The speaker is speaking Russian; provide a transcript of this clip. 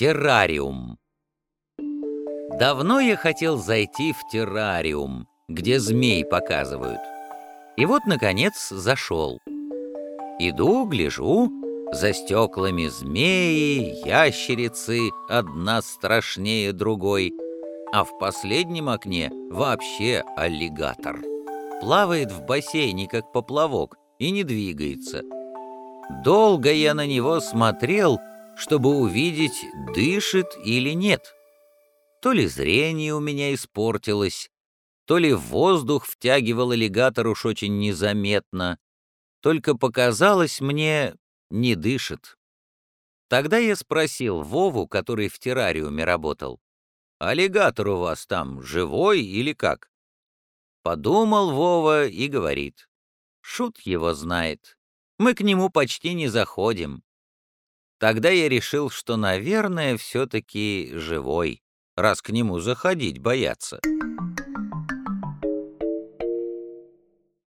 Террариум. Давно я хотел зайти в террариум, где змей показывают. И вот, наконец, зашел. Иду, гляжу, за стеклами змеи, ящерицы, одна страшнее другой, а в последнем окне вообще аллигатор. Плавает в бассейне, как поплавок, и не двигается. Долго я на него смотрел, чтобы увидеть, дышит или нет. То ли зрение у меня испортилось, то ли воздух втягивал аллигатор уж очень незаметно, только показалось мне, не дышит. Тогда я спросил Вову, который в террариуме работал, «Аллигатор у вас там живой или как?» Подумал Вова и говорит, «Шут его знает, мы к нему почти не заходим». Тогда я решил, что, наверное, все-таки живой, раз к нему заходить боятся.